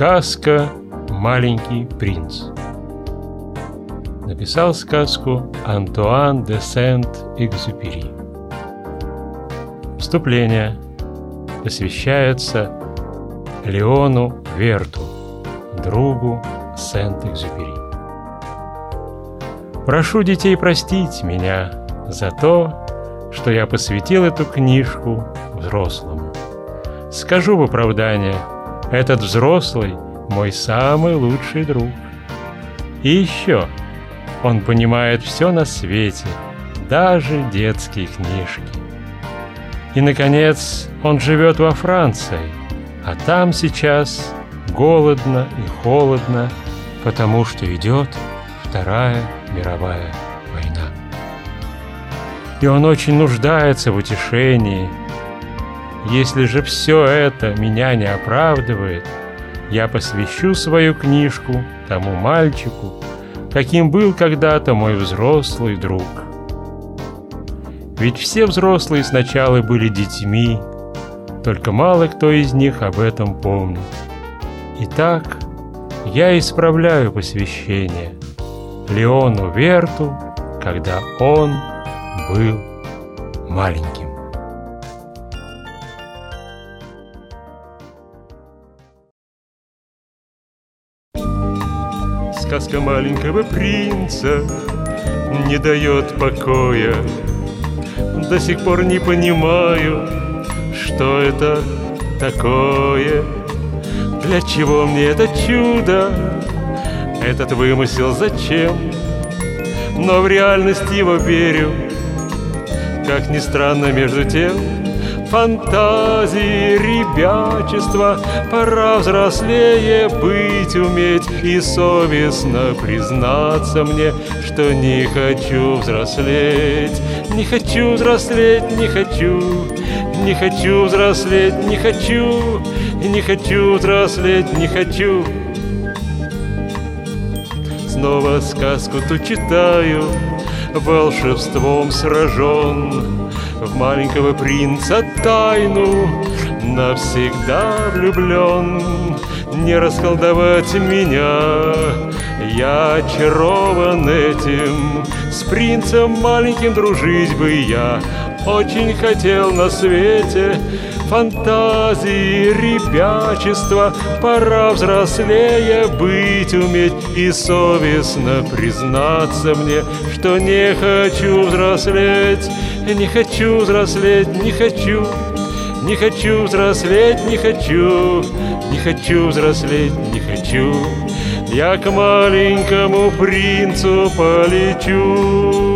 Сказка «Маленький принц». Написал сказку Антуан де Сент-Экзюпери. Вступление посвящается Леону Верту, другу Сент-Экзюпери. Прошу детей простить меня за то, что я посвятил эту книжку взрослому. Скажу в оправдание, этот взрослый мой самый лучший друг. И еще, он понимает все на свете, даже детские книжки. И, наконец, он живет во Франции, а там сейчас голодно и холодно, потому что идет Вторая мировая война. И он очень нуждается в утешении. Если же все это меня не оправдывает, я посвящу свою книжку тому мальчику, каким был когда-то мой взрослый друг. Ведь все взрослые сначала были детьми, только мало кто из них об этом помнит. Итак, я исправляю посвящение Леону Верту, когда он был маленьким. Сказка маленького принца не дает покоя. До сих пор не понимаю, что это такое. Для чего мне это чудо? Этот вымысел зачем? Но в реальность его верю. Как ни странно, между тем Фантазии, ребячества. Пора взрослее быть уметь И совестно признаться мне Что не хочу взрослеть. Не хочу взрослеть, не хочу. Не хочу взрослеть, не хочу. Не хочу взрослеть, не хочу. Снова сказку ту читаю Волшебством сражен В маленького принца тайну Навсегда влюблен. Не расколдовать меня Я очарован этим. С принцем маленьким дружить бы я Очень хотел на свете. Фантазии, ребячества Пора взрослее быть уметь И совестно признаться мне Что не хочу взрослеть Не хочу взрослеть, не хочу Не хочу взрослеть, не хочу Не хочу взрослеть, не хочу. Я к маленькому принцу полечу